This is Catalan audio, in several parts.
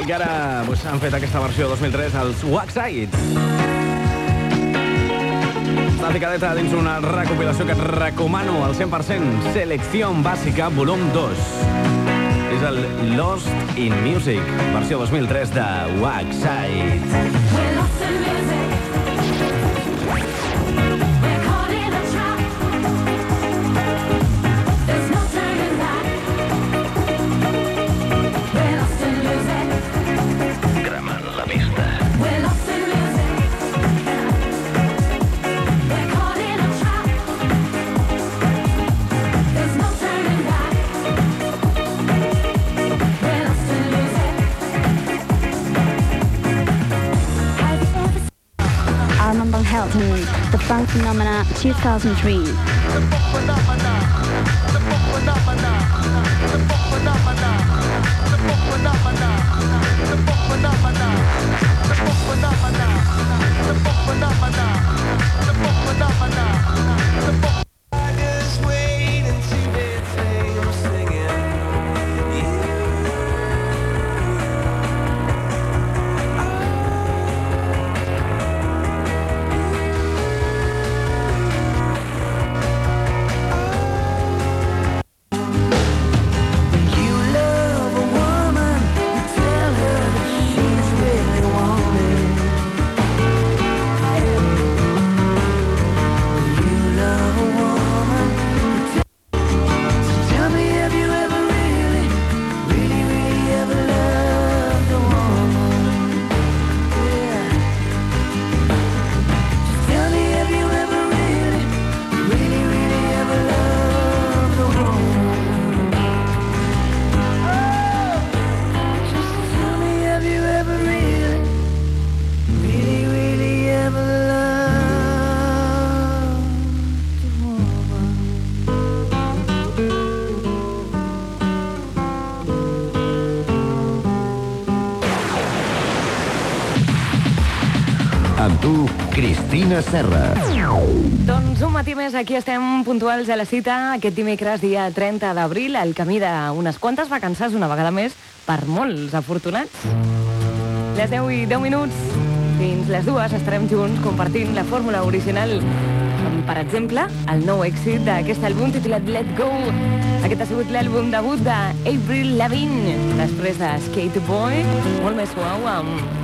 i que ara pues, han fet aquesta versió 2003 als Waxites. Estada dins una recopilació que et recomano al 100%, Selecció Bàsica, volum 2. És el Lost in Music, versió 2003 de Waxite. We're lost in music. Armand Van Helden, The Funk Phenomena 2003. Cristina Serra. Doncs un matí més, aquí estem puntuals a la cita aquest dimecres, dia 30 d'abril, al camí d'unes quantes vacances, una vegada més, per molts afortunats. Les 10 i 10 minuts, fins les dues estarem junts compartint la fórmula original com, per exemple, el nou èxit d'aquest àlbum titulat Let Go. Aquest ha sigut l'àlbum debut d'Avril Lavigne, després de Skate Boy, molt més suau amb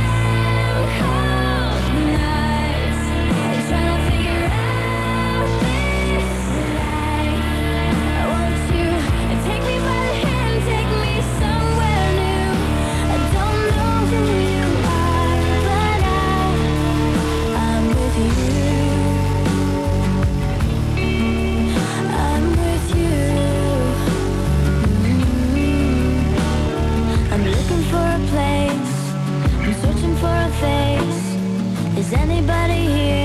for a face. Is anybody here?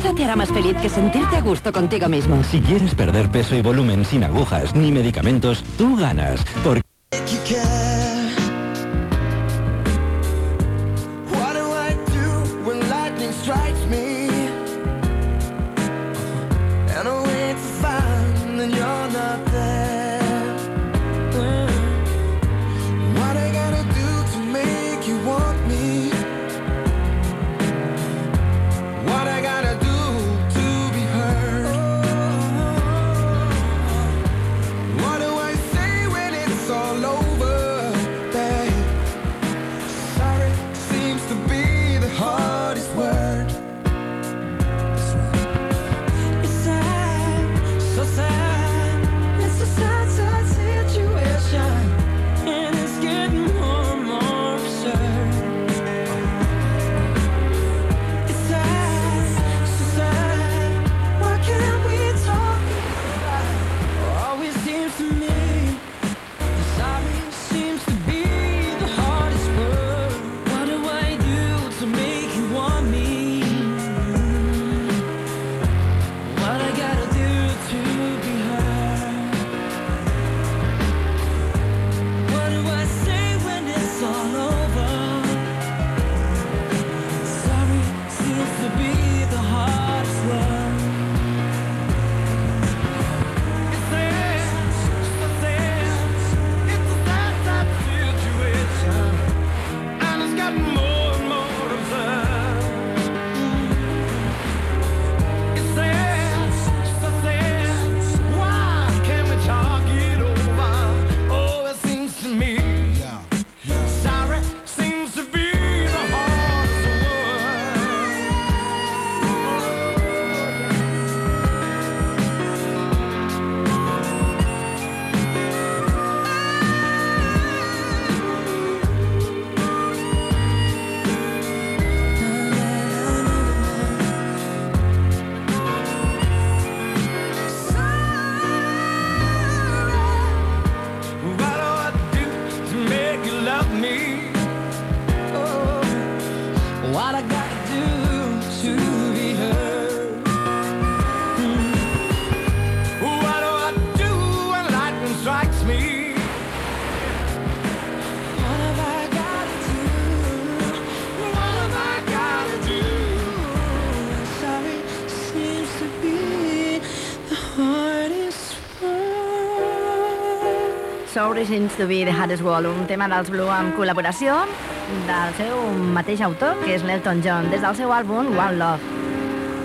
Nada te hará más feliz que sentirte a gusto contigo mismo. Si quieres perder peso y volumen sin agujas ni medicamentos, tú ganas. Porque Seems to be the hardest wall, un tema dels Blue amb col·laboració del seu mateix autor, que és l'Elton John, des del seu àlbum One Love.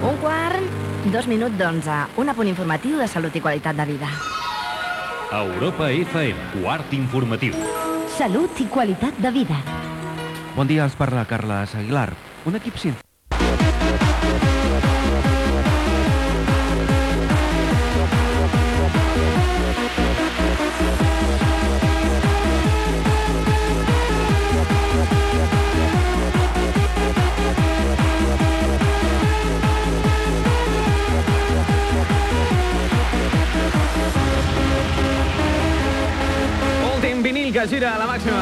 Un quart, dos minuts d'onze, un apunt informatiu de salut i qualitat de vida. Europa FM, quart informatiu. Salut i qualitat de vida. Bon dia, els parla Carles Aguilar. Un equip científic gira a la màxima.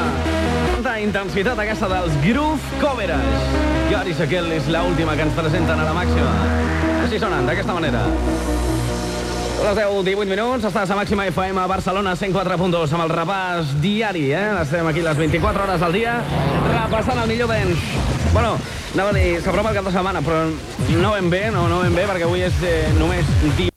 Quanta intensitat aquesta dels Groove Coveres. Garis aquel és l'última que ens presenten a la màxima. Així sonen, d'aquesta manera. A les 10, 18 minuts, estàs a Màxima FM a Barcelona 104.2 amb el repàs diari, eh? Estem aquí les 24 hores al dia repassant el millor dance. Bueno, anava a dir, s'apropa el cap de setmana, però no ben bé, no, no ben bé, perquè avui és eh, només dia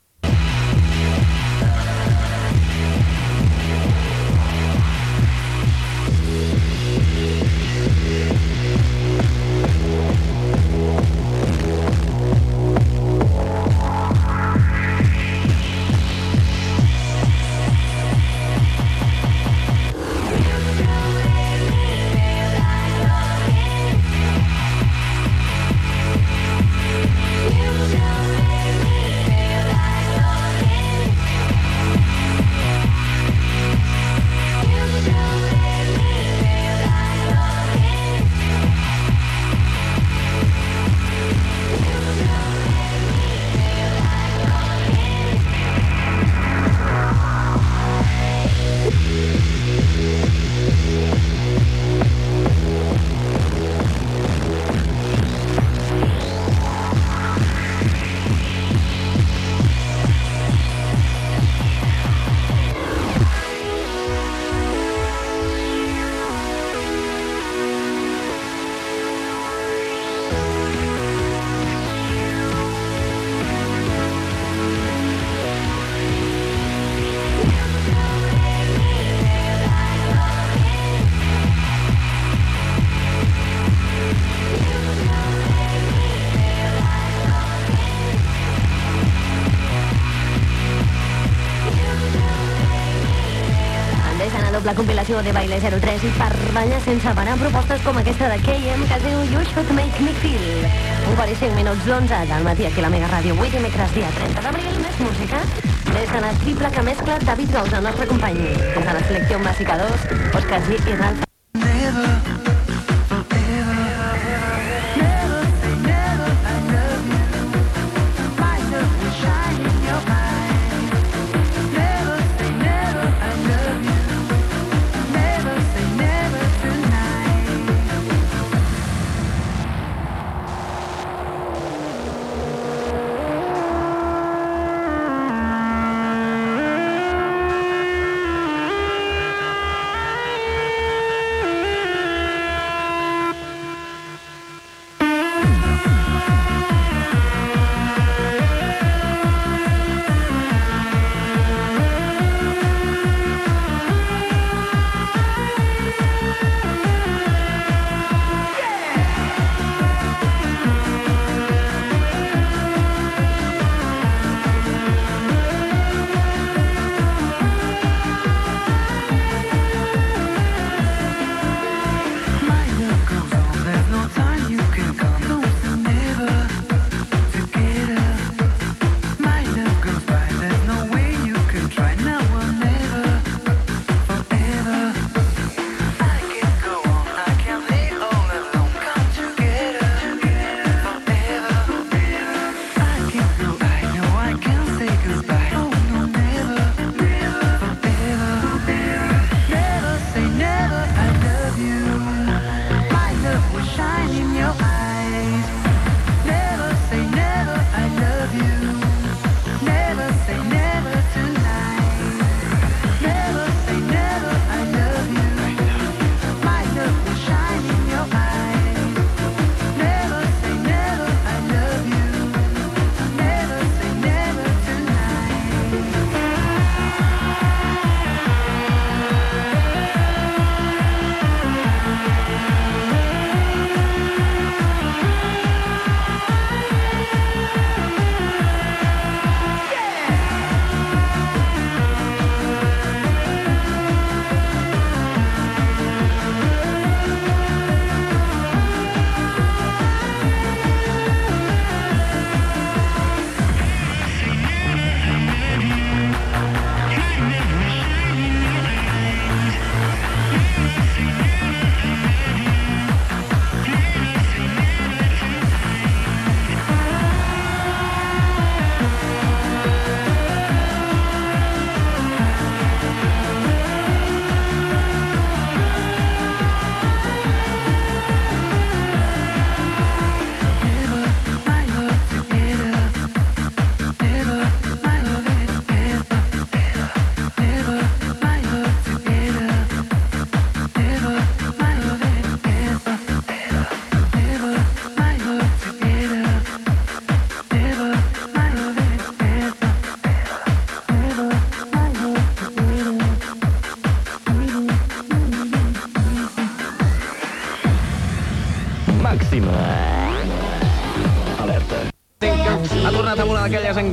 compilació de Baile 03 i per ballar sense parar propostes com aquesta de KM que es diu You Should Make Me Feel. Un quart i 5 minuts d'11 del matí aquí a la Mega Ràdio. Avui dimecres dia 30 d'abril, més música. Des de la triple que mescla David Gols, el nostre company. Des de la selecció bàsica 2, Òscar G i Ralf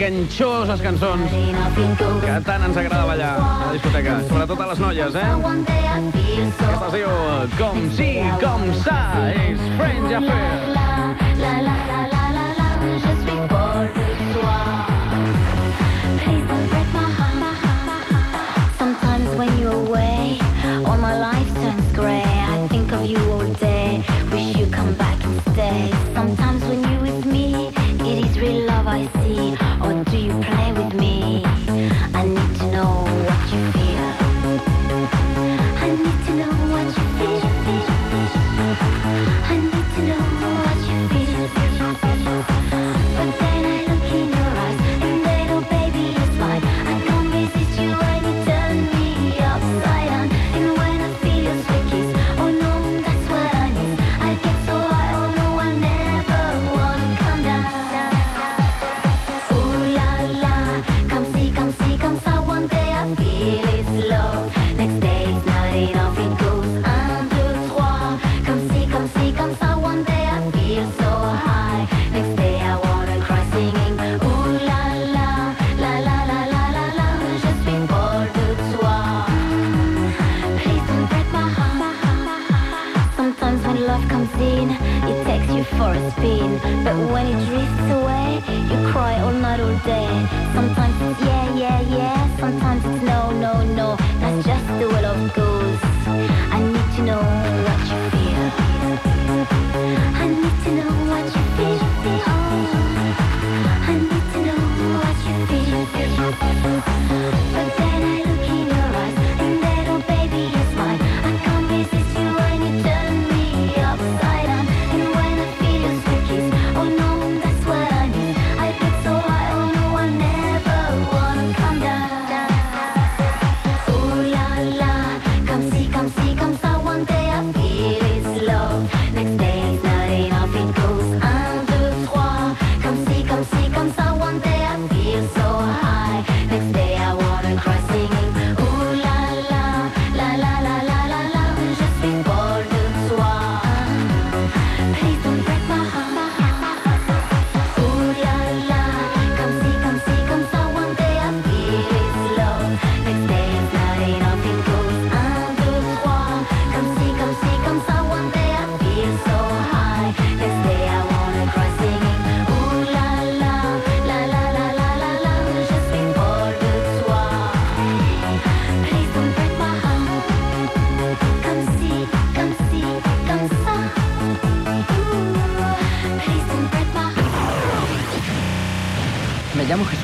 d'aquelles enganxoses cançons que tant ens agrada ballar a la discoteca, sobretot a les noies, eh? Aquesta es diu Com sí, com sa, és French Affair. love comes in, it takes you for a spin. But when it drifts away, you cry all night, all day. Sometimes it's yeah, yeah, yeah. Sometimes it's no, no, no. That's just the way love goes. I need to know what you feel. I need to know what you feel. I need to know what you feel. But then I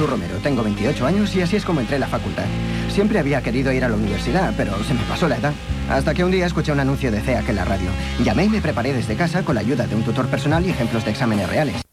Romero, tengo 28 años y así es como entré a la facultad. Siempre había querido ir a la universidad, pero se me pasó la edad. Hasta que un día escuché un anuncio de CEAC en la radio. Llamé y me preparé desde casa con la ayuda de un tutor personal y ejemplos de exámenes reales.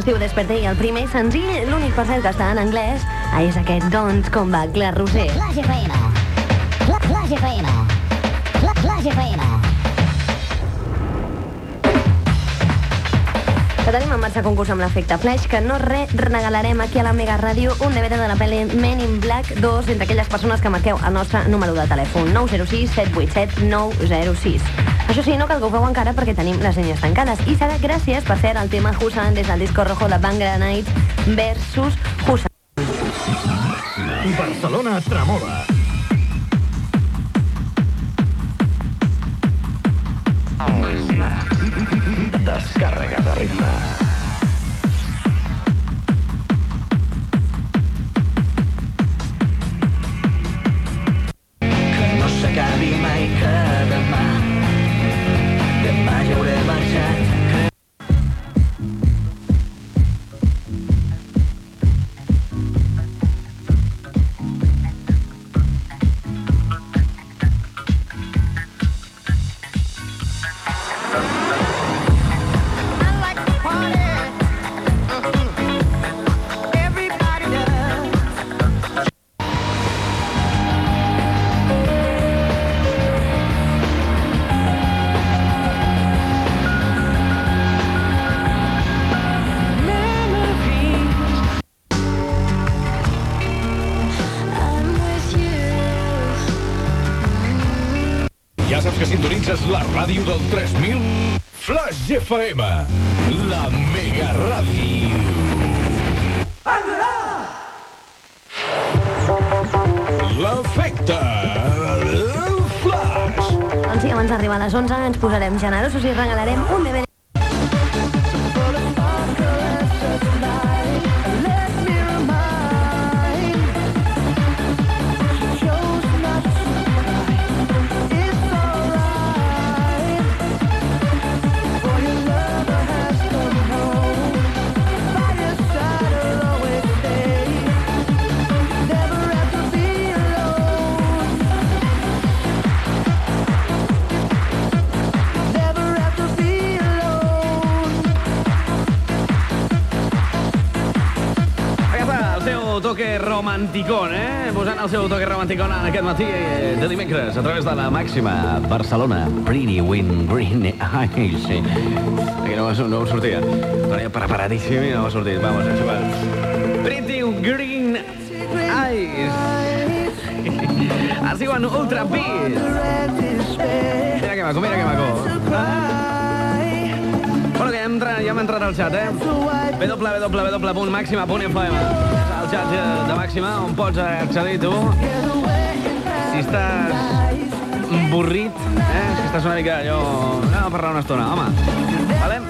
Es diu Desperté i el primer senzill, l'únic per cert que està en anglès, és aquest Don't Come Back, la Roser. Flash FM. Flash FM. Flash FM. Que tenim en marxa concurs amb l'efecte Flash, que no re regalarem aquí a la Mega Ràdio un DVD de la pel·li Men in Black 2 entre aquelles persones que marqueu el nostre número de telèfon 906 787 906. Això sí, no cal que ho feu encara perquè tenim les línies tancades i serà gràcies per ser el tema Husan des del disco rojo de Bang Granite versus Husan. Barcelona tremola. Descàrrega FM, la mega ràdio. L'efecte Flash. Doncs sí, abans d'arribar a les 11 ens posarem generosos i regalarem un DVD aquest matí eh, de dimecres a través de la màxima Barcelona. Pretty Wind Green Eyes. Sí. Aquí no, va- no em sortia. Tenia preparadíssim i no m'ha sortit. Vamos, és igual. Pretty Green Eyes. Es diuen Ultra Beat. Mira que maco, mira que maco. Bueno, que ja hem, entrat, ja hem entrat al xat, eh? www.maxima.fm És el xat eh, de Màxima on pots accedir tu. Si estàs avorrit, eh? Si estàs una mica allò... Anem a parlar una estona, home. Vale?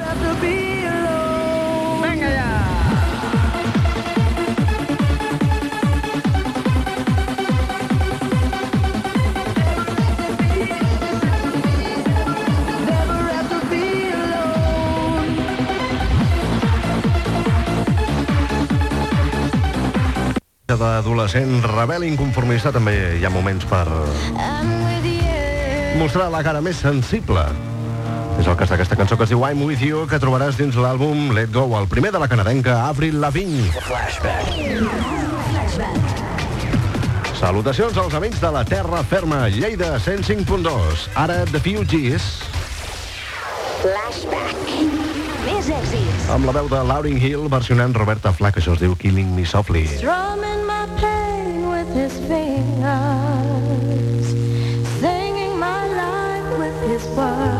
D'adolescent rebel i inconformista també hi ha moments per mostrar la cara més sensible. És el cas d'aquesta cançó que es diu I'm With You, que trobaràs dins l'àlbum Let Go, el primer de la canadenca Avril Lavigne. Salutacions als amics de la Terra Ferma, Lleida 105.2. Ara The Fugees, Flashback. Més èxits. amb la veu de Lauryn Hill versionant Roberta Flack, això es diu Killing Me Softly. Strumming my pain with his fingers, singing my life with his words,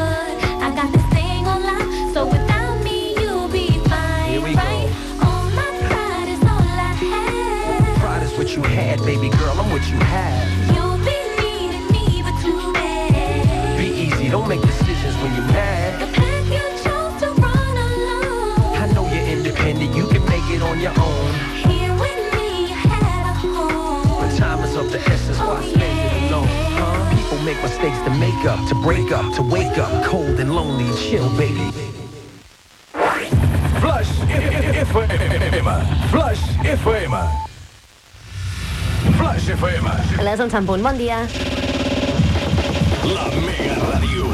Baby girl, I'm what you have. You'll be needing me, but too bad. Be easy, don't make decisions when you're mad. The path you chose to run alone. I know you're independent, you can make it on your own. Here with me, you had a home. But time is of the essence, why oh, spend it alone? Huh? People make mistakes to make up, to break up, to wake up, cold and lonely chill, baby. Flash FM. Flash FM. FM. Les 11 en punt. Bon dia. La Mega Ràdio.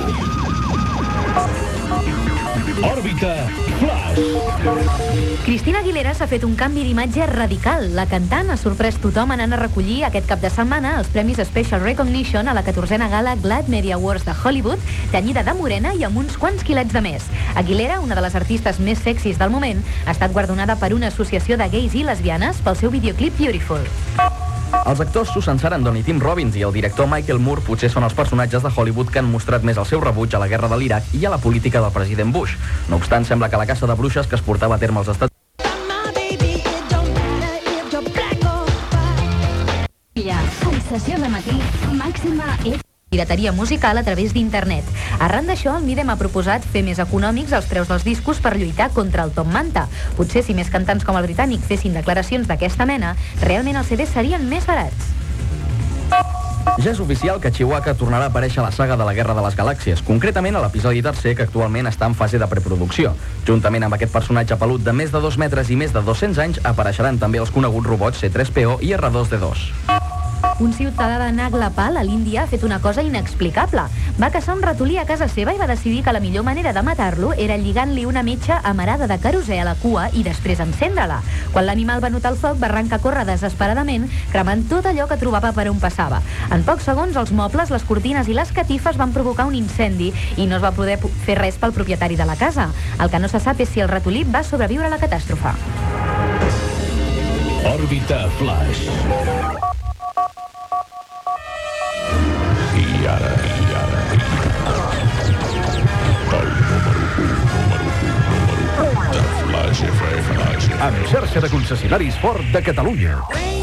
Òrbita Flash. Cristina Aguilera s'ha fet un canvi d'imatge radical. La cantant ha sorprès tothom anant a recollir aquest cap de setmana els Premis Special Recognition a la 14a gala Glad Media Awards de Hollywood, tenyida de morena i amb uns quants quilets de més. Aguilera, una de les artistes més sexis del moment, ha estat guardonada per una associació de gais i lesbianes pel seu videoclip Beautiful. Els actors Susan Sarandon i Tim Robbins i el director Michael Moore potser són els personatges de Hollywood que han mostrat més el seu rebuig a la guerra de l'Iraq i a la política del president Bush. No obstant, sembla que la caça de bruixes que es portava a terme als Estats pirateria musical a través d'internet. Arran d'això, el Midem ha proposat fer més econòmics els preus dels discos per lluitar contra el Tom Manta. Potser si més cantants com el britànic fessin declaracions d'aquesta mena, realment els CDs serien més barats. Ja és oficial que Chihuahua tornarà a aparèixer a la saga de la Guerra de les Galàxies, concretament a l'episodi tercer que actualment està en fase de preproducció. Juntament amb aquest personatge pelut de més de 2 metres i més de 200 anys apareixeran també els coneguts robots C3PO i R2D2. Un ciutadà de Naglapal, a l'Índia, ha fet una cosa inexplicable. Va caçar un ratolí a casa seva i va decidir que la millor manera de matar-lo era lligant-li una metxa amarada de querosè a la cua i després encendre-la. Quan l'animal va notar el foc, va arrencar a córrer desesperadament, cremant tot allò que trobava per on passava. En pocs segons, els mobles, les cortines i les catifes van provocar un incendi i no es va poder fer res pel propietari de la casa. El que no se sap és si el ratolí va sobreviure a la catàstrofe. Òrbita Flash. Amb xarxa de concessionaris Ford de Catalunya.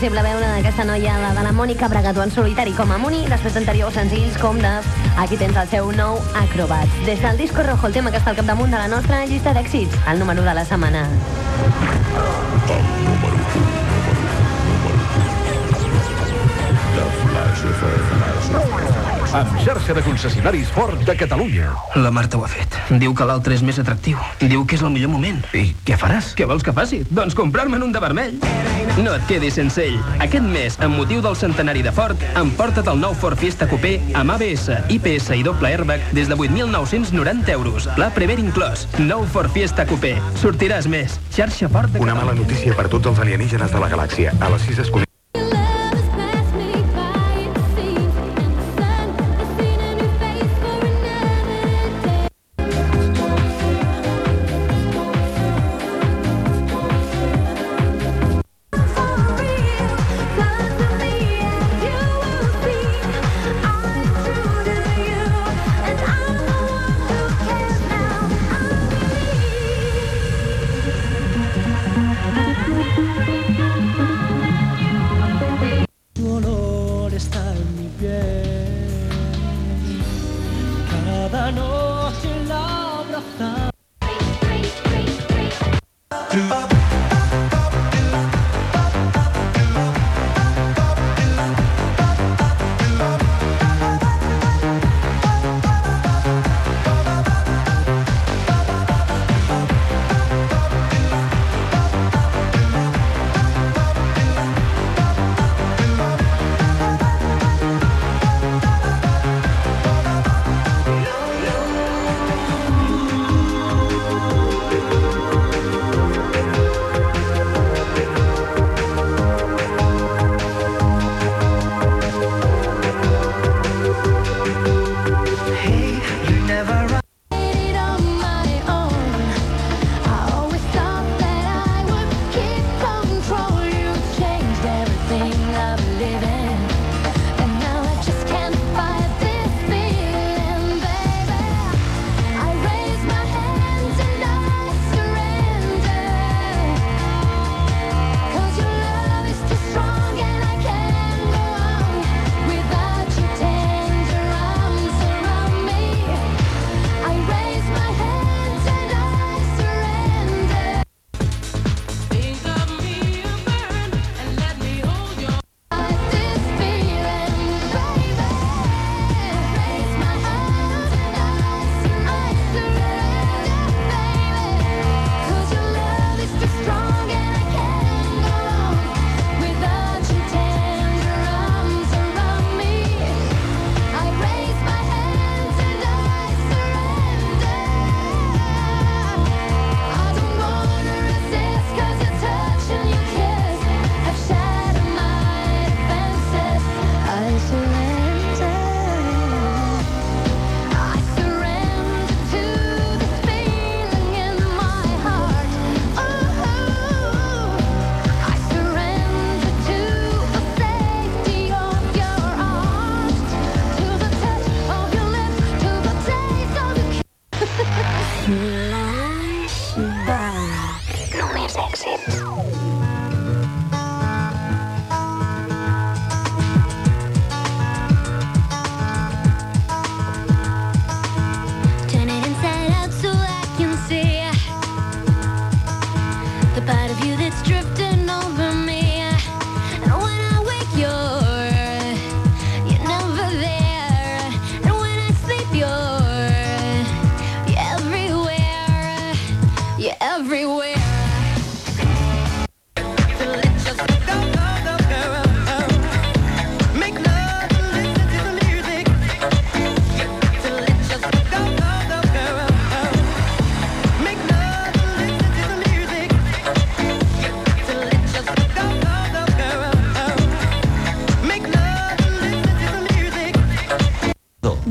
Possible veure aquesta noia, la de la Mònica Bragato, en solitari com a Muni, després d'anteriors senzills com de Aquí tens el seu nou Acrobat. Des del disco rojo, el tema que està al capdamunt de la nostra llista d'èxits, el número de la setmana. Amb xarxa de concessionaris Ford de Catalunya. La Marta ho ha fet. Diu que l'altre és més atractiu. Diu que és el millor moment. I què faràs? Què vols que faci? Doncs comprar-me'n un de vermell. No et quedis sense ell. Aquest mes, amb motiu del centenari de Ford, emporta't el nou Ford Fiesta Coupé amb ABS, IPS i doble airbag des de 8.990 euros. Pla Prever inclòs. Nou Ford Fiesta Coupé. Sortiràs més. Xarxa Ford de Una mala notícia per tots els alienígenes de la galàxia. A les 6 es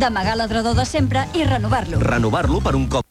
D'amagar l'adredor de sempre i renovar-lo. Renovar-lo per un cop.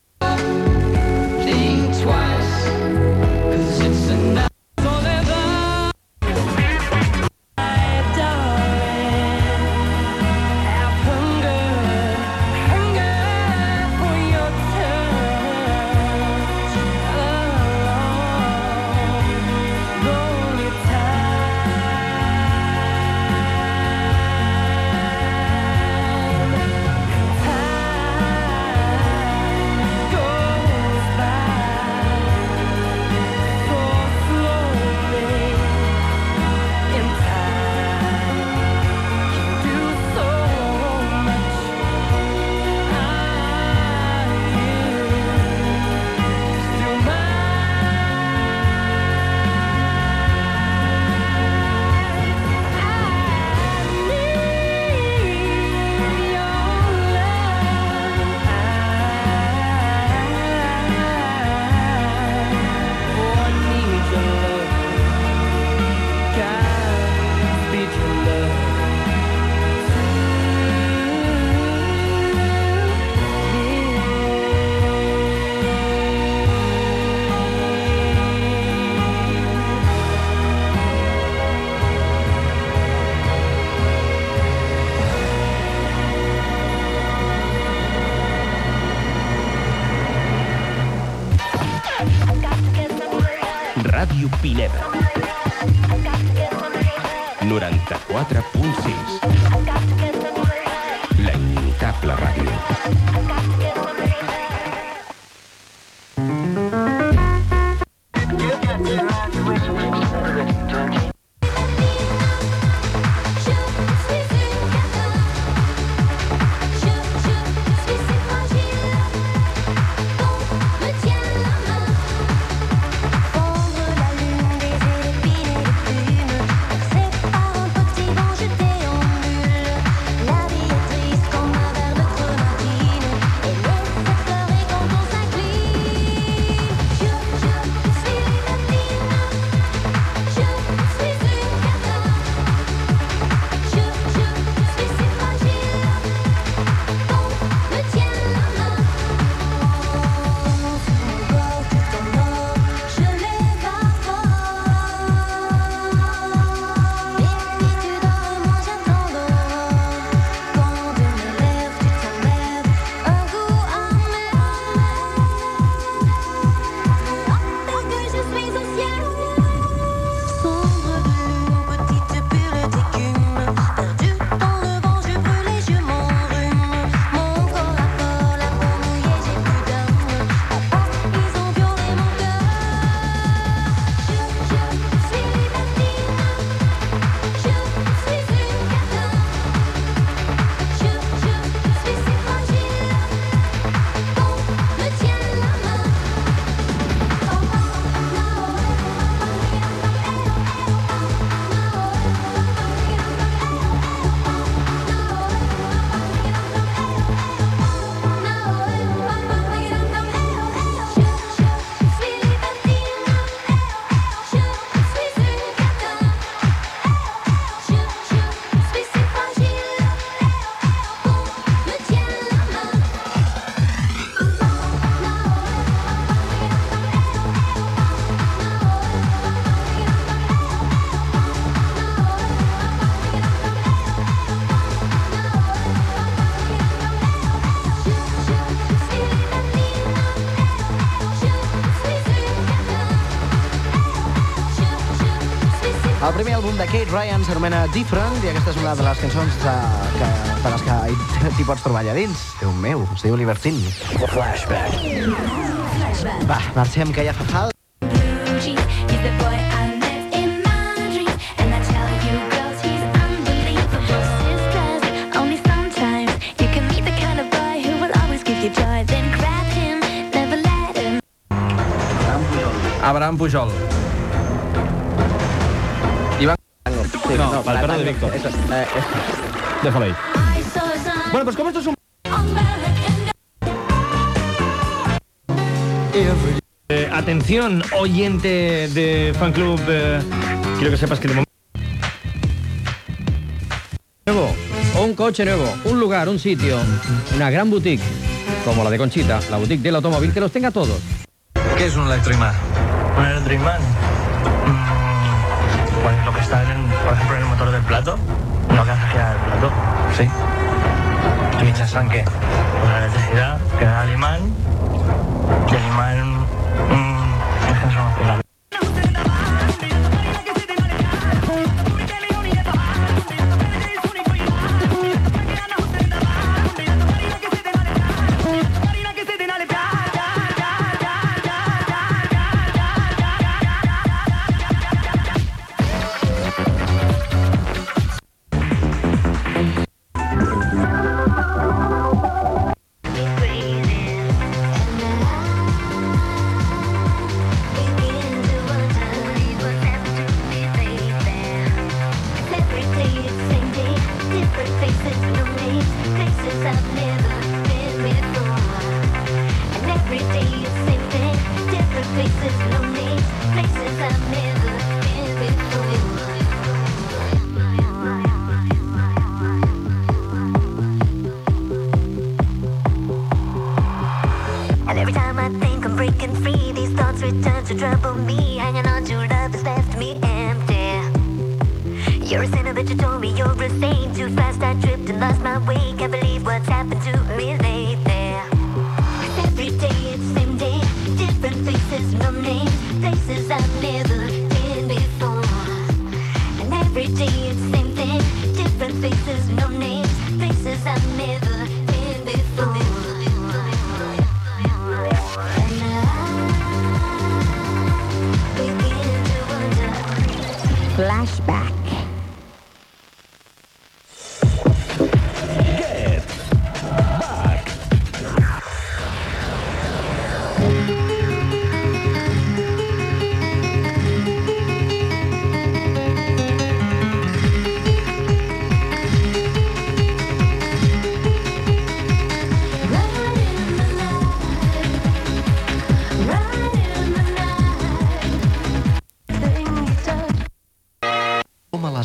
Ràdio Pineda. 94.6 La immutable ràdio. El primer àlbum de Kate Ryan s'anomena Different i aquesta és una de les cançons de, que, de les que hi- t'hi pots trobar allà dins. Déu meu, es diu Libertine. Flashback. Va, marxem, que ja fa fal. Abraham Pujol. Sí, No, Víctor. Eso, eh, eso. Déjalo ahí. Bueno, pues como esto es un... Eh, atención, oyente de fan club. eh, quiero que sepas que de momento. Nuevo, un coche nuevo, un lugar, un sitio, una gran boutique, como la de Conchita, la boutique del automóvil que los tenga todos. ¿Qué es un electroimán? Un electroimán. Pues lo que está, en, por ejemplo, en el motor del plato, lo que hace girar el plato. Sí. ¿Y mitjançant qué? Pues la electricidad que da el imán y el imán...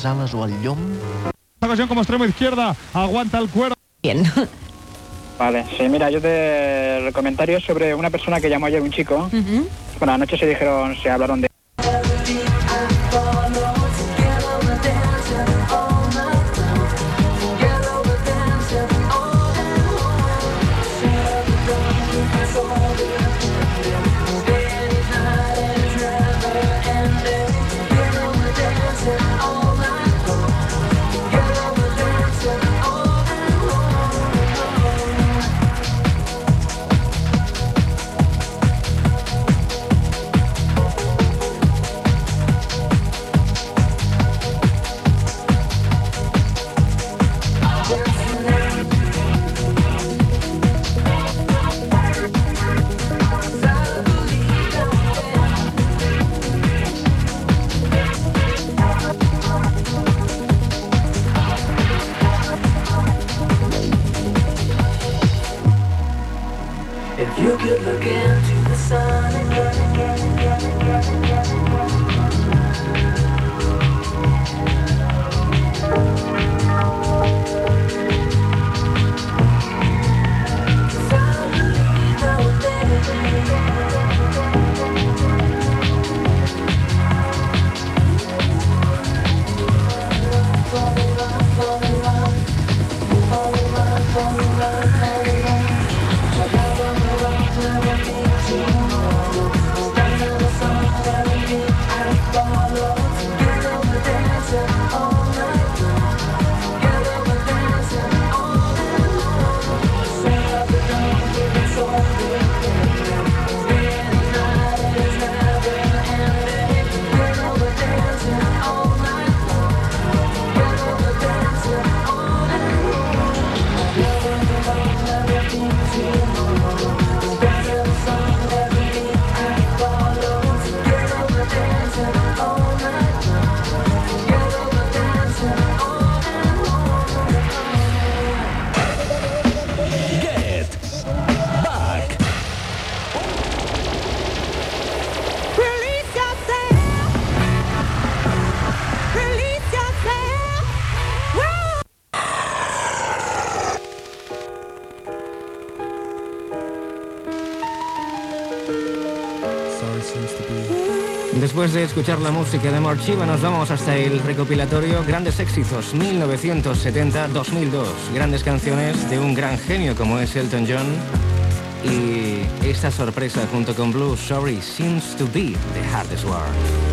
les ales o el llom? Esta ocasión como extremo izquierda, aguanta el cuero. Bien. Vale, sí, mira, yo te el comentario sobre una persona que llamó ayer un chico. Bueno, anoche se dijeron, se hablaron de... Después de escuchar la música de Morchiva nos vamos hasta el recopilatorio Grandes Éxitos 1970-2002. Grandes canciones de un gran genio como es Elton John. Y esta sorpresa junto con Blue Sorry seems to be the hardest one.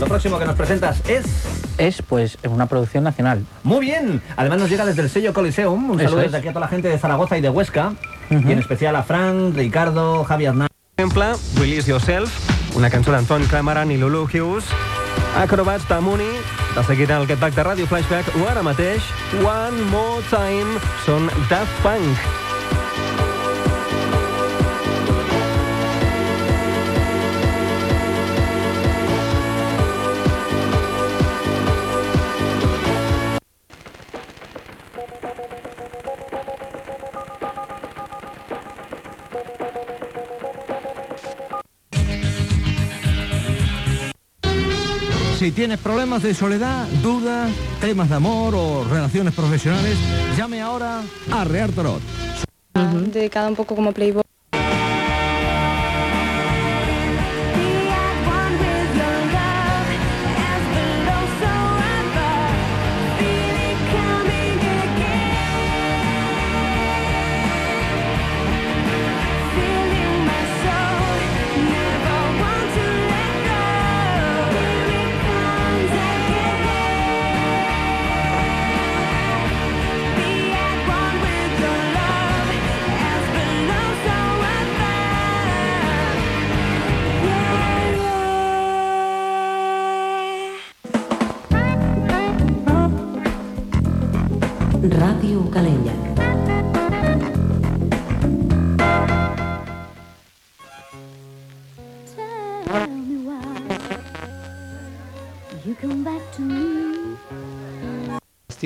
Lo próximo que nos presentas es... Es, pues, una producción nacional. Muy bien. Además nos llega desde el sello Coliseum. Un Eso saludo es. desde aquí a toda la gente de Zaragoza y de Huesca. Y en especial a Fran, Ricardo, Javi Aznar. exemple, Release Yourself, una cançó d'Anton Cameron i Lulu Hughes, Acrobats de Muni, de seguida el Get Back de Radio Flashback, o ara mateix, One More Time, són Daft Punk. Si tienes problemas de soledad, dudas, temas de amor o relaciones profesionales, llame ahora a Real Tarot. dedicada un poco como Playboy.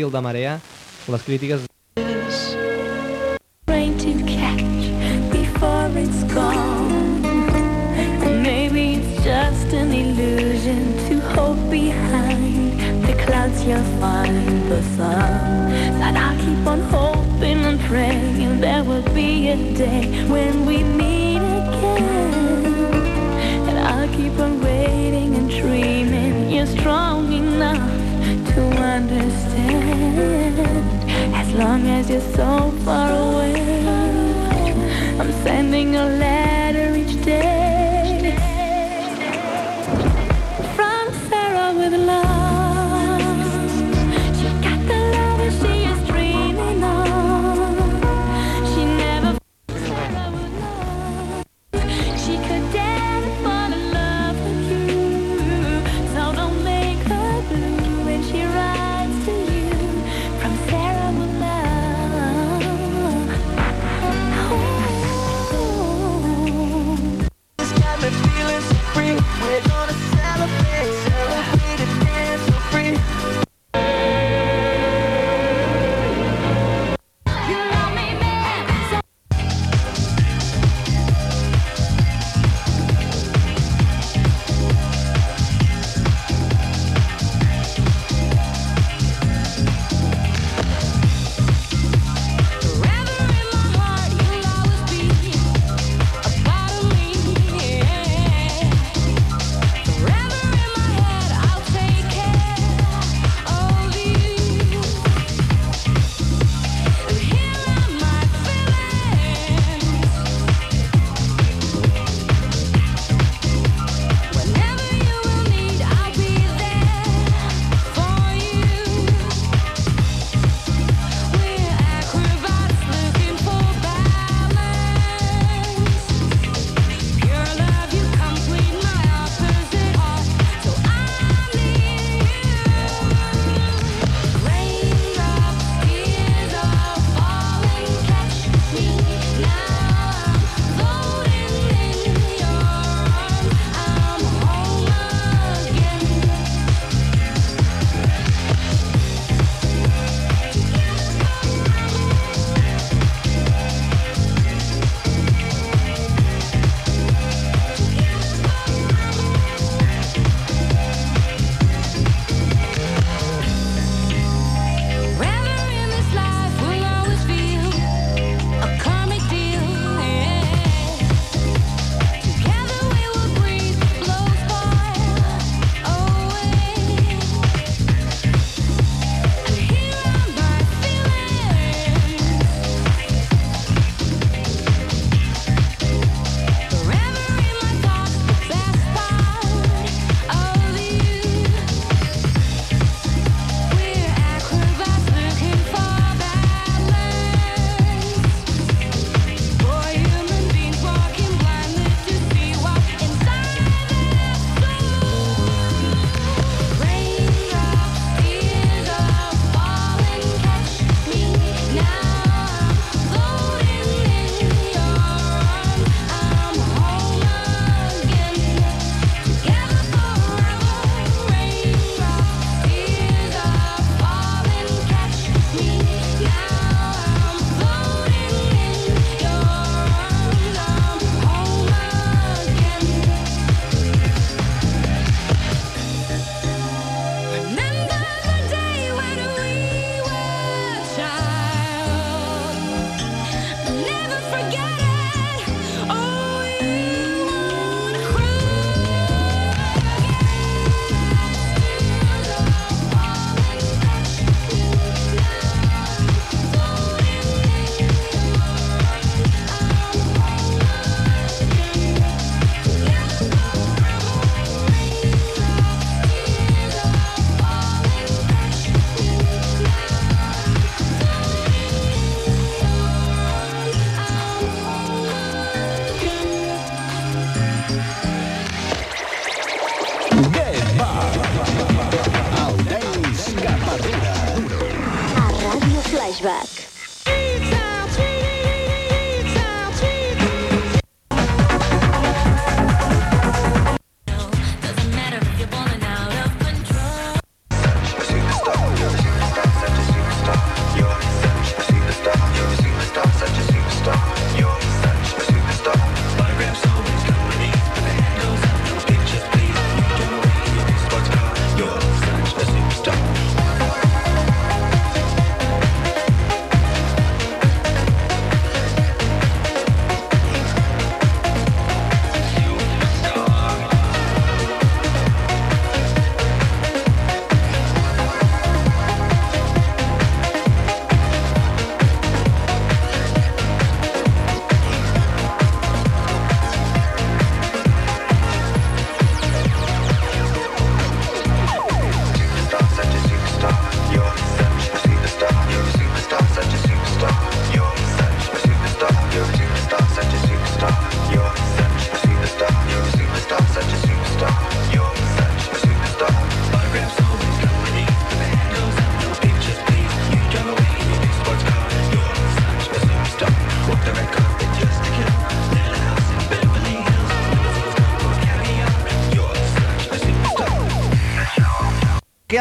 Estil de marea, les crítiques...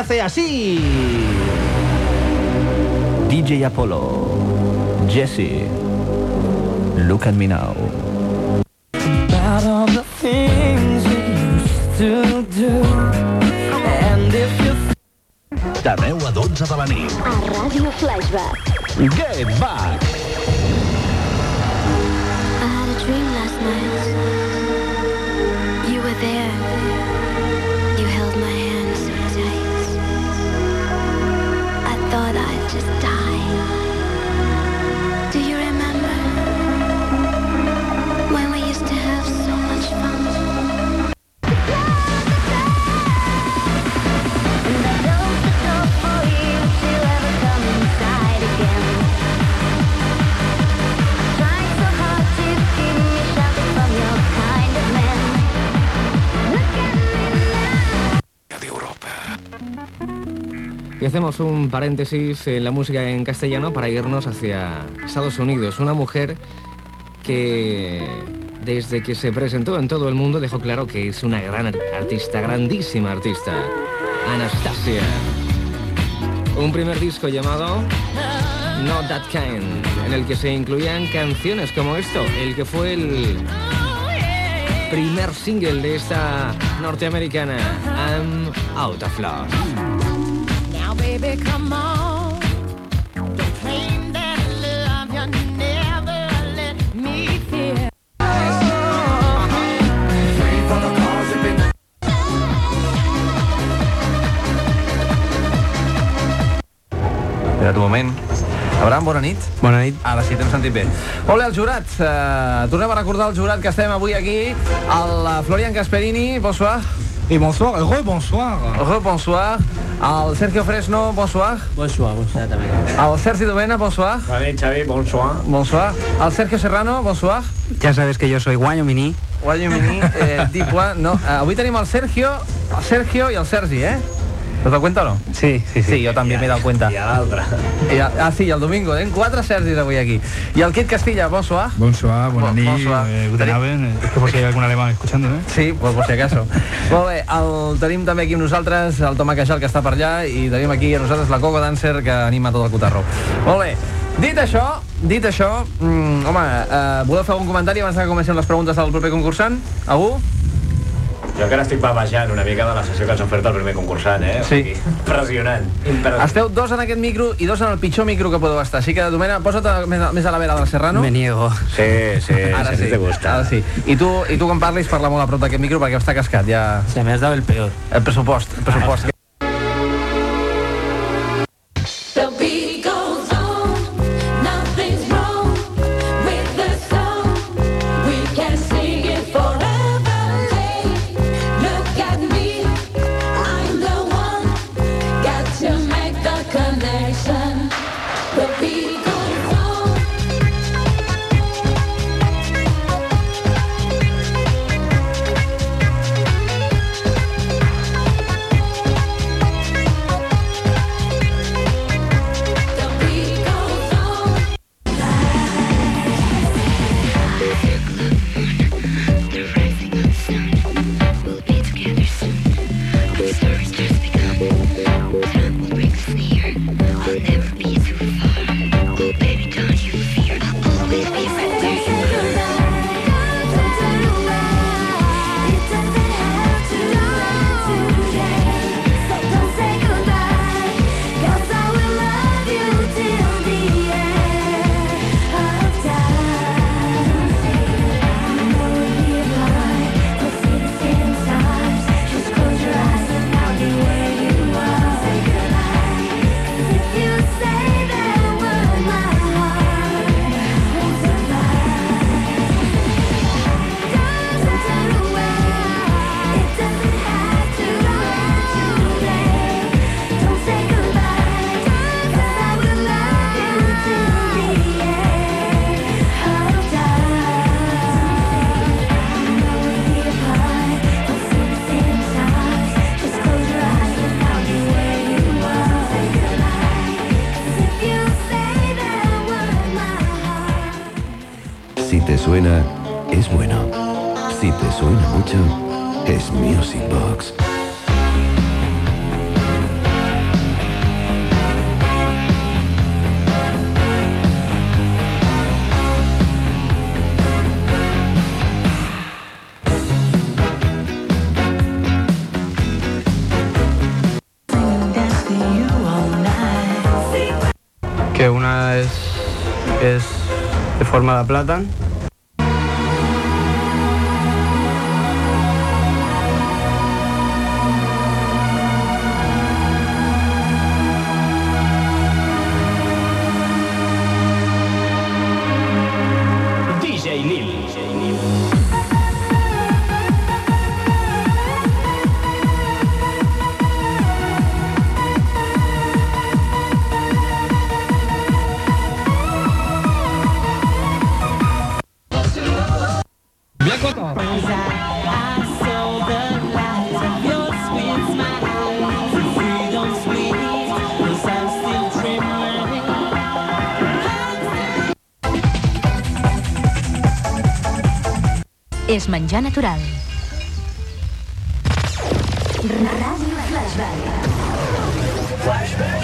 hace así? DJ Apollo, Jesse, look at me now. About all the things we used to do. And if you De 10 a 12 de la nit. A Ràdio Flashback. Get back. I had a dream last night. Hacemos un paréntesis en la música en castellano para irnos hacia Estados Unidos. Una mujer que desde que se presentó en todo el mundo dejó claro que es una gran artista, grandísima artista. Anastasia. Un primer disco llamado Not That Kind, en el que se incluían canciones como esto, el que fue el primer single de esta norteamericana, I'm Out of Love. Espera't un moment. Abraham, bona nit. Bona nit. Ara sí, t'hem sentit bé. Molt bé, el jurat. Uh, tornem a recordar el jurat que estem avui aquí. El uh, Florian Gasperini, bonsoir. Et bonsoir, re-bonsoir. Re-bonsoir. El Sergio Fresno, bonsoir. Bonsoir, bonsoir també. El Sergi Domena, bonsoir. Vale, Xavi, bonsoir. Bonsoir. El Sergio Serrano, bonsoir. Ya sabes que yo soy guayo mini. Guanyo Mini, eh, Dipua. No, eh, avui tenim el Sergio, el Sergio i el Sergi, eh? ¿Te has dado cuenta o no? Sí, sí, sí. Sí, jo també m'he dado cuenta. I a l'altre. Ah, sí, el domingo, eh? Quatre Sergis avui aquí. I el Kit Castilla, bonsoir. Bonsoir, buena Bon- nit, bonsoir. eh, guten Abend. Eh, Es que por si hay algún alemán escuchando, ¿eh? Sí, pues por si acaso. Molt bé, el tenim també aquí amb nosaltres, el Tomà Queixal, que està per allà, i tenim aquí a nosaltres la Coco Dancer, que anima tot el cotarro. Molt bé, dit això, dit això, mm, home, eh, voleu fer algun comentari abans que comencem les preguntes del proper concursant? Algú? Jo encara estic bavejant una mica de la sessió que ens ha ofert el primer concursant, eh? Sí. Impressionant. Impressionant. Esteu dos en aquest micro i dos en el pitjor micro que podeu estar. Així que, Domena, posa't a- més, a- més a la vera del Serrano. Me niego. Sí, sí, Ara sí, sí, te gusta. ara sí. I tu, I tu quan parlis, parla molt a prop d'aquest micro perquè està cascat, ja... Se me has dado el peor. El pressupost, el pressupost. The de plàtan. Menjar natural. Ràdio Flashback. Flashback.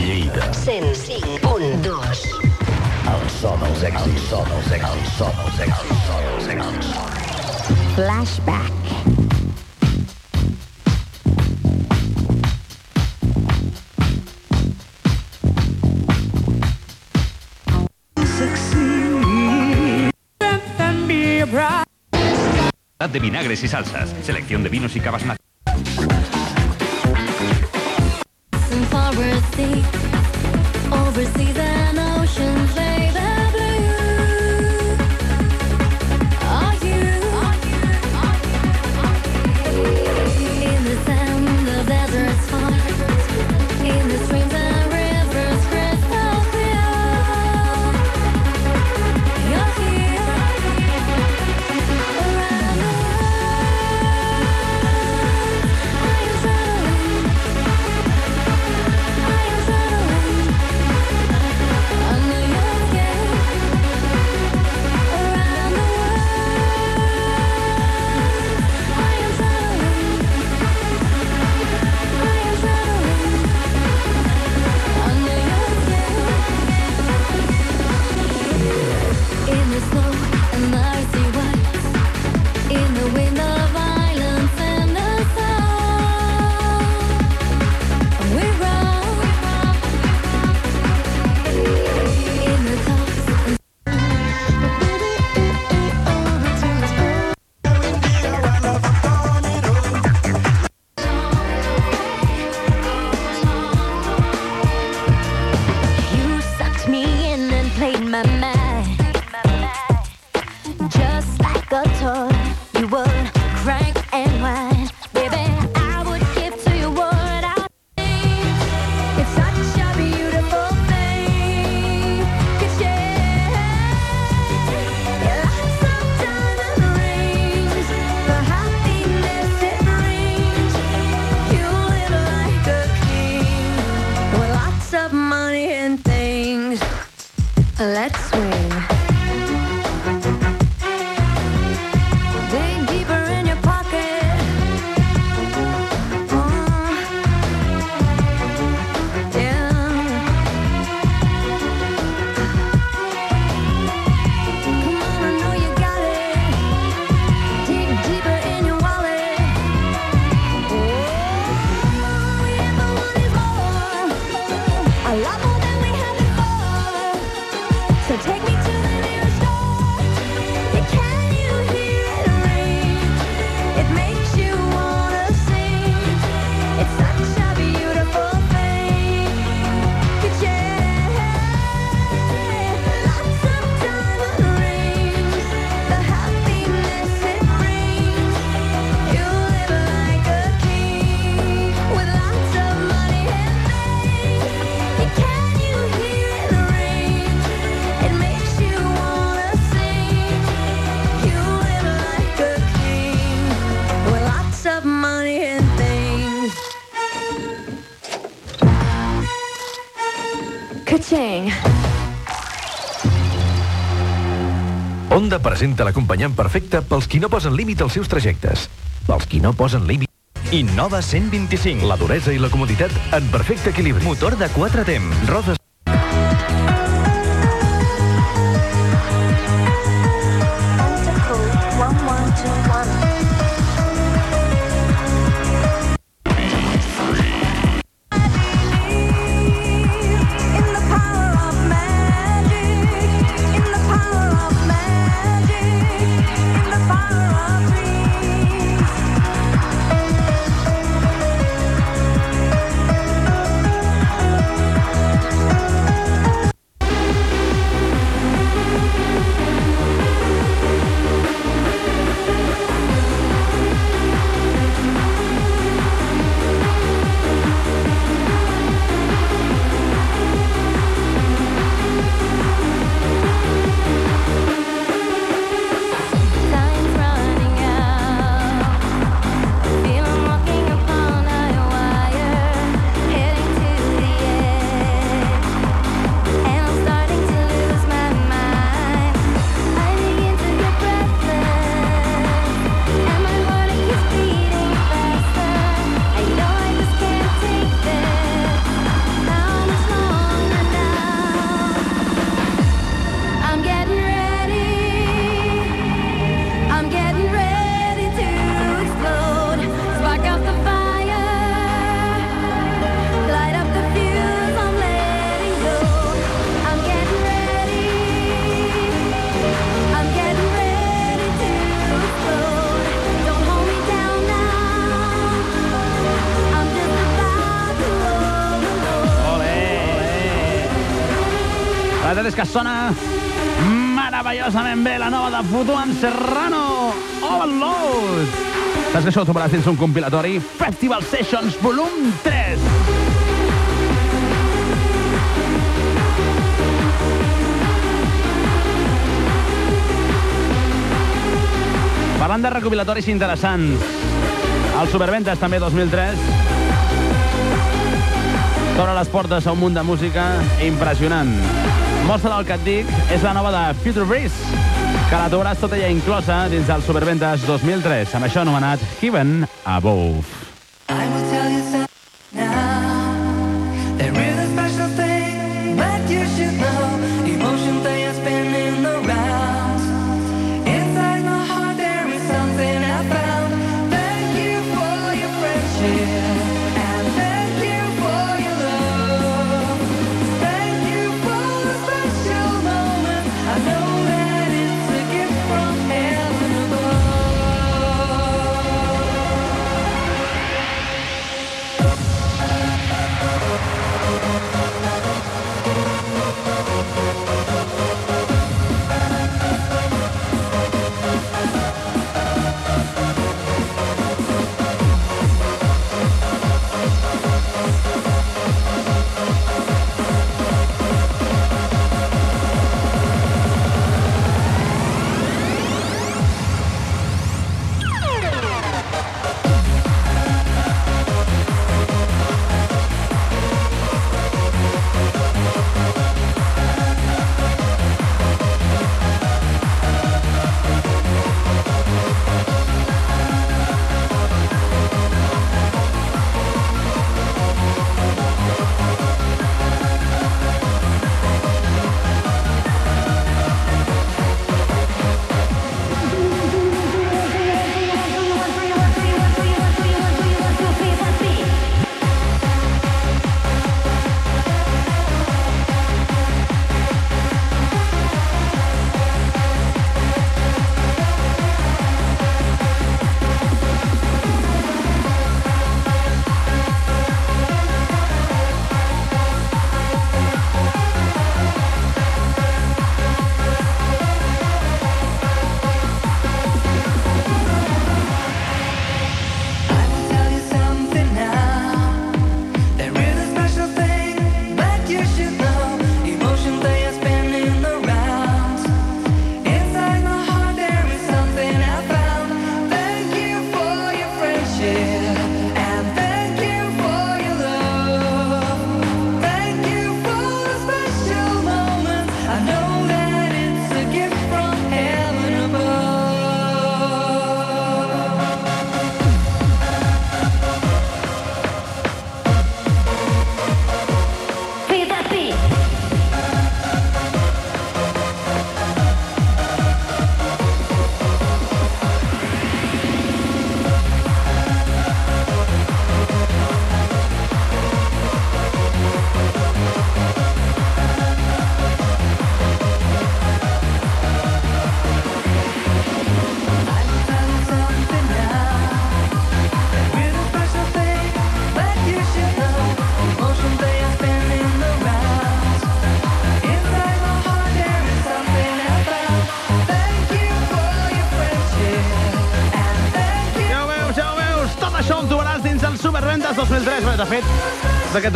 Lleida. 105.2. El so dels èxits. El so dels èxits. El so dels èxits. El so dels èxits. Flashback. de vinagres y salsas, selección de vinos y cavas nacionales. So take Honda presenta l'acompanyant perfecte pels qui no posen límit als seus trajectes. Pels qui no posen límit... Innova 125. La duresa i la comoditat en perfecte equilibri. Motor de 4 temps. Rodes la nova de Futu en Serrano. Overload! Saps que això ho trobaràs dins un compilatori? Festival Sessions volum 3. Parlant de recopilatoris interessants, el Superventes també 2003 t'obre les portes a un munt de música impressionant. Mostra el que et dic és la nova de Future Breeze, que la trobaràs tota ella inclosa dins del Superventes 2003, amb això anomenat Heaven Above. I will tell you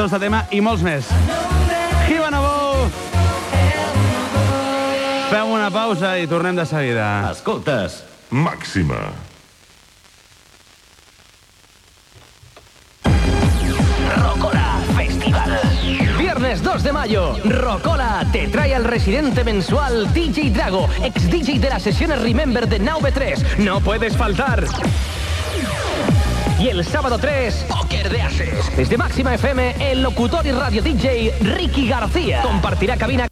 d'aquest nostre tema i molts més. Gibanabó! Fem una pausa i tornem de seguida. Escoltes. Màxima. Rocola Festival. Viernes 2 de mayo, Rocola te trae al residente mensual DJ Drago, ex DJ de las sesiones Remember de Now 3 No puedes faltar. Y el sábado 3, Desde Máxima FM, el locutor y radio DJ Ricky García compartirá cabina.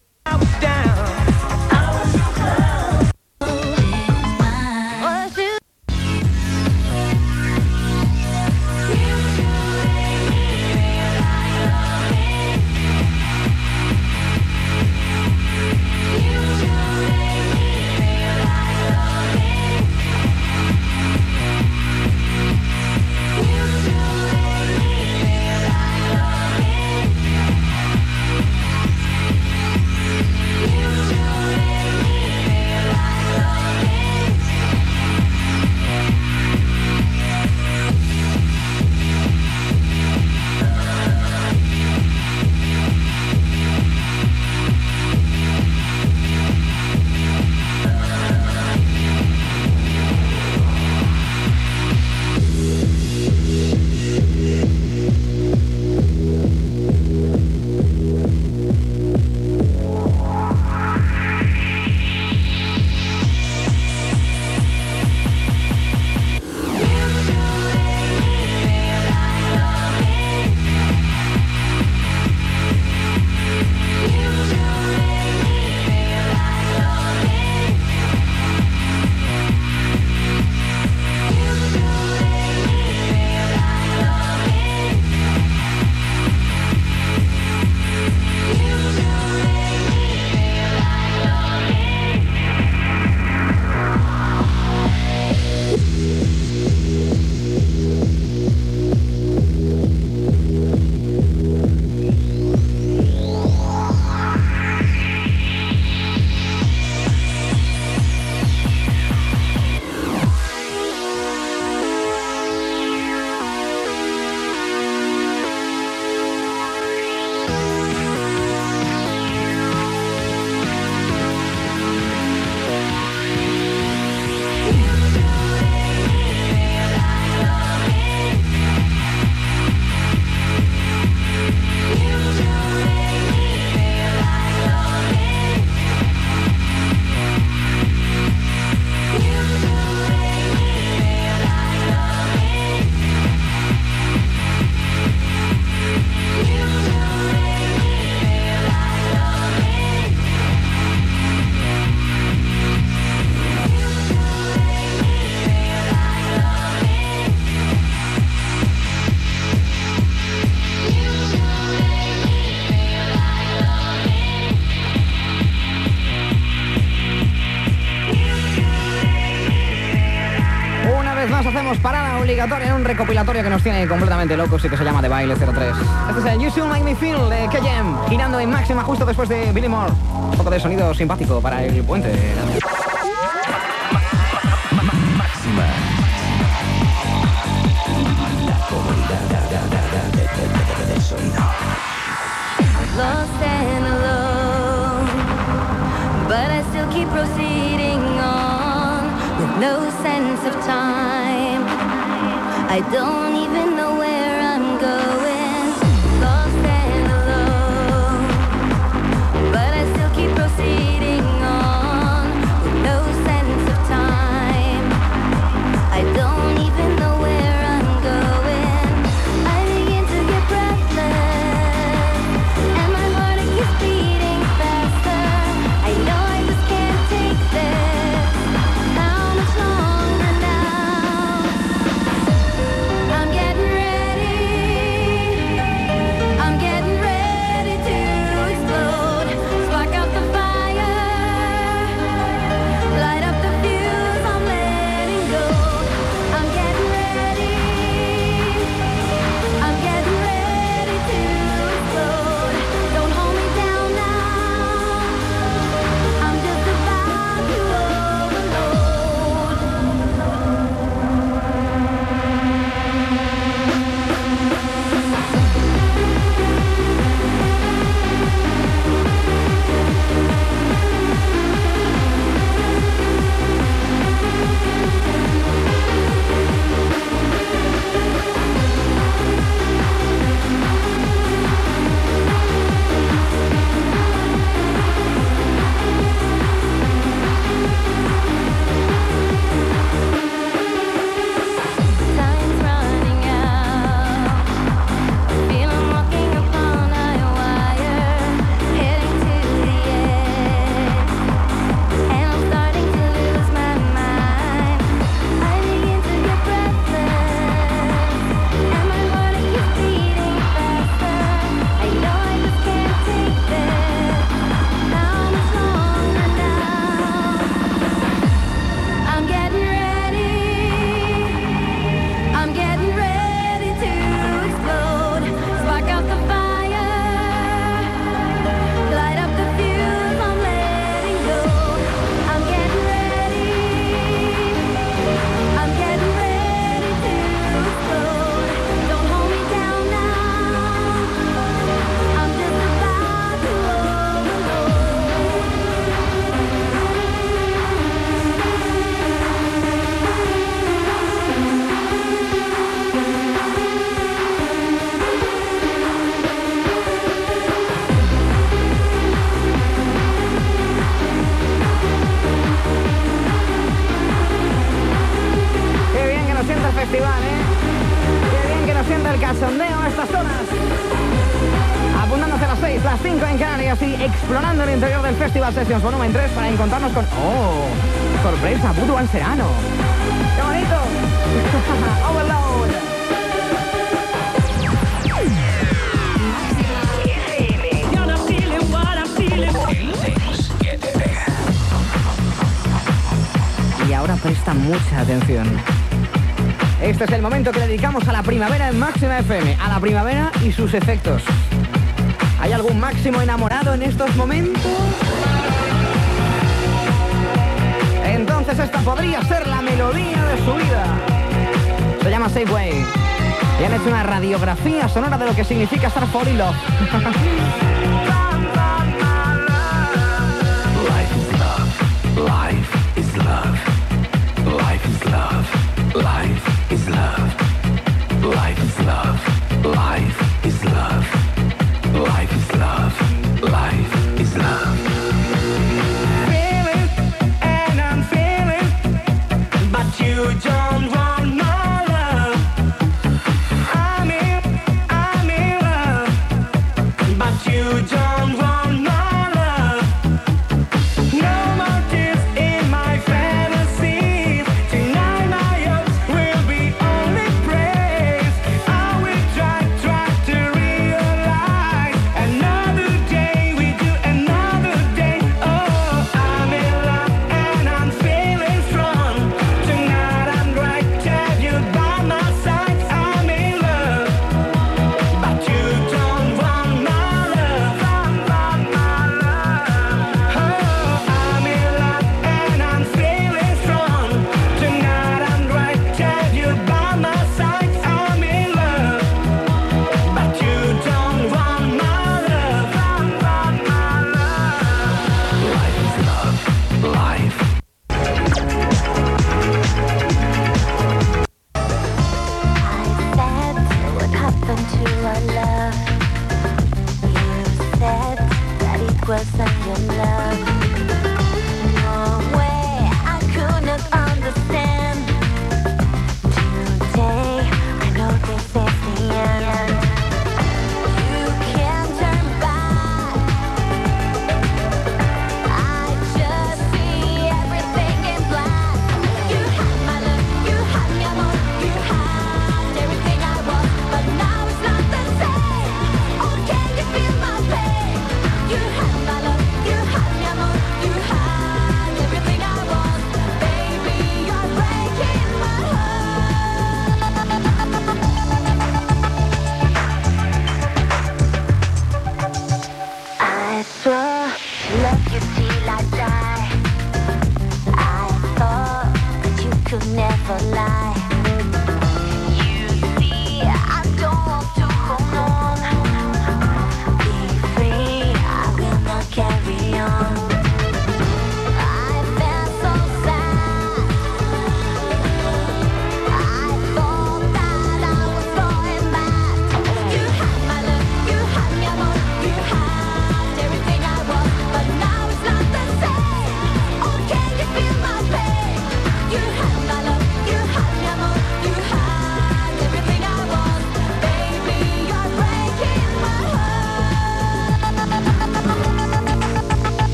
Un recopilatorio que nos tiene completamente locos y que se llama The Baile 03. Este es el You Should Make Me Feel de KM, girando en máxima justo después de Billy Moore. Un poco de sonido simpático para el puente. I don't even podría ser la melodía de su vida. Se llama Safe Way. Y han hecho una radiografía sonora de lo que significa estar for love. Life is love. Life is love. Life is love.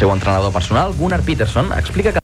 Seu entrenador personal, Gunnar Peterson, explica que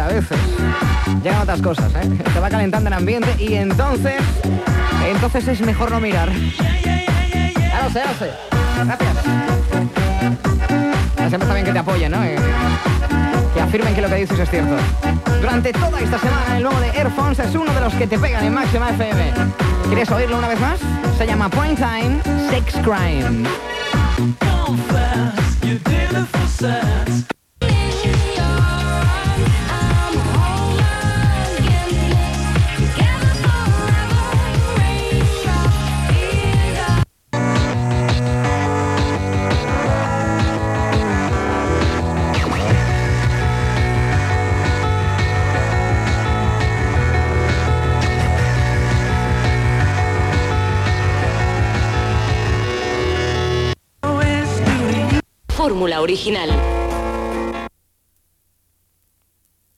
a veces, llegan otras cosas, ¿eh? Se va calentando el ambiente y entonces, entonces es mejor no mirar. Ya lo sé, ya lo. Gracias. Siempre está que te apoyen, ¿no? Y que afirmen que lo que dices es cierto. Durante toda esta semana, el nuevo de Airphones es uno de los que te pegan en Máxima FM. ¿Quieres oírlo una vez más? Se llama Point Time Sex Crime. Original.